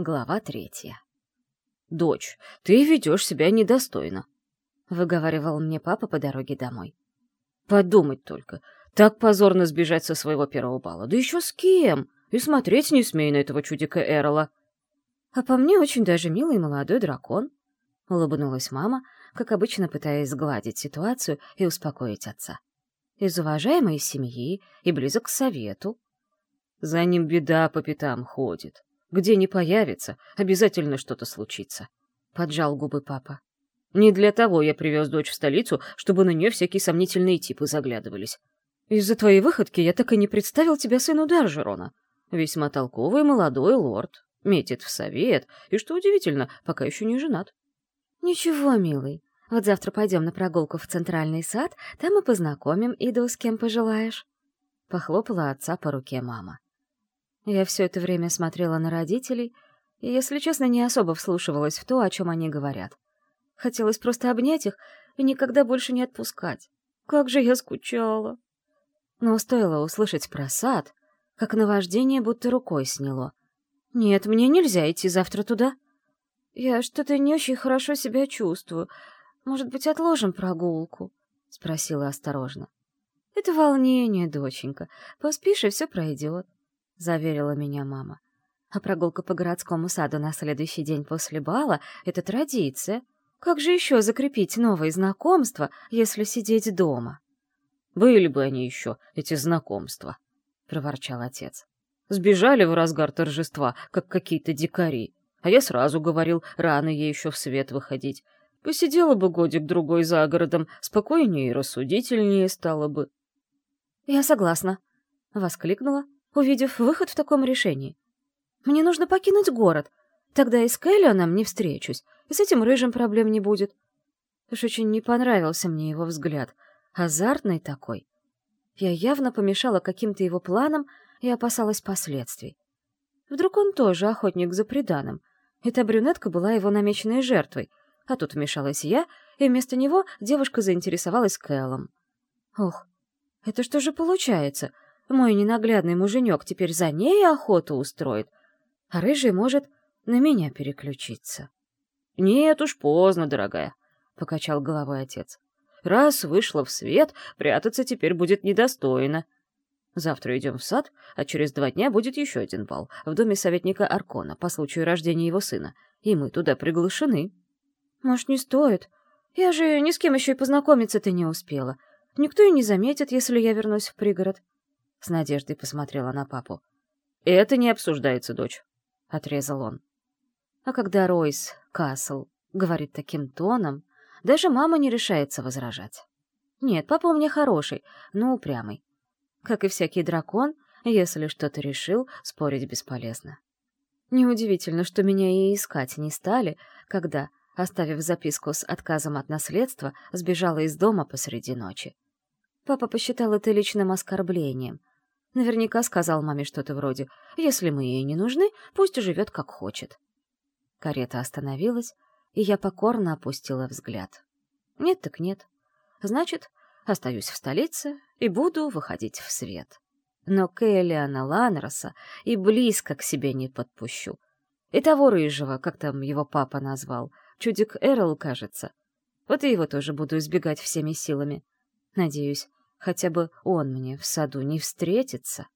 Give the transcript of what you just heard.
Глава третья. «Дочь, ты ведешь себя недостойно», — выговаривал мне папа по дороге домой. «Подумать только, так позорно сбежать со своего первого бала, да еще с кем? И смотреть не смей на этого чудика Эрола». «А по мне очень даже милый молодой дракон», — улыбнулась мама, как обычно пытаясь сгладить ситуацию и успокоить отца. «Из уважаемой семьи и близок к совету». «За ним беда по пятам ходит», где не появится, обязательно что-то случится. Поджал губы папа. Не для того я привез дочь в столицу, чтобы на нее всякие сомнительные типы заглядывались. Из-за твоей выходки я так и не представил тебя сыну Даржерона. Весьма толковый молодой лорд, метит в совет, и, что удивительно, пока еще не женат. Ничего, милый, вот завтра пойдем на прогулку в центральный сад, там и познакомим Иду с кем пожелаешь. Похлопала отца по руке мама. Я все это время смотрела на родителей и, если честно, не особо вслушивалась в то, о чем они говорят. Хотелось просто обнять их и никогда больше не отпускать. Как же я скучала! Но стоило услышать про сад, как наваждение будто рукой сняло. «Нет, мне нельзя идти завтра туда. Я что-то не очень хорошо себя чувствую. Может быть, отложим прогулку?» — спросила осторожно. «Это волнение, доченька. Поспишь, и все пройдет. — заверила меня мама. «А прогулка по городскому саду на следующий день после бала — это традиция. Как же еще закрепить новые знакомства, если сидеть дома?» «Были бы они еще, эти знакомства», — проворчал отец. «Сбежали в разгар торжества, как какие-то дикари. А я сразу говорил, рано ей еще в свет выходить. Посидела бы годик-другой за городом, спокойнее и рассудительнее стало бы». «Я согласна», — воскликнула, увидев выход в таком решении. «Мне нужно покинуть город. Тогда и с Кэллионом не встречусь, и с этим рыжим проблем не будет». Уж очень не понравился мне его взгляд. Азартный такой. Я явно помешала каким-то его планам и опасалась последствий. Вдруг он тоже охотник за преданным. Эта брюнетка была его намеченной жертвой, а тут вмешалась я, и вместо него девушка заинтересовалась Кэллом. Ох, это что же получается? Мой ненаглядный муженек теперь за ней охоту устроит, а рыжий может на меня переключиться. — Нет уж, поздно, дорогая, — покачал головой отец. — Раз вышла в свет, прятаться теперь будет недостойно. Завтра идем в сад, а через два дня будет еще один бал в доме советника Аркона по случаю рождения его сына, и мы туда приглашены. — Может, не стоит? Я же ни с кем еще и познакомиться-то не успела. Никто и не заметит, если я вернусь в пригород. — с надеждой посмотрела на папу. «Это не обсуждается, дочь», — отрезал он. А когда Ройс, Касл, говорит таким тоном, даже мама не решается возражать. Нет, папа у меня хороший, но упрямый. Как и всякий дракон, если что-то решил, спорить бесполезно. Неудивительно, что меня и искать не стали, когда, оставив записку с отказом от наследства, сбежала из дома посреди ночи. Папа посчитал это личным оскорблением, Наверняка сказал маме что-то вроде «Если мы ей не нужны, пусть живет как хочет». Карета остановилась, и я покорно опустила взгляд. Нет так нет. Значит, остаюсь в столице и буду выходить в свет. Но Кэллиана Ланроса и близко к себе не подпущу. И того рыжего, как там его папа назвал, чудик Эрл, кажется. Вот и его тоже буду избегать всеми силами. Надеюсь, Хотя бы он мне в саду не встретится.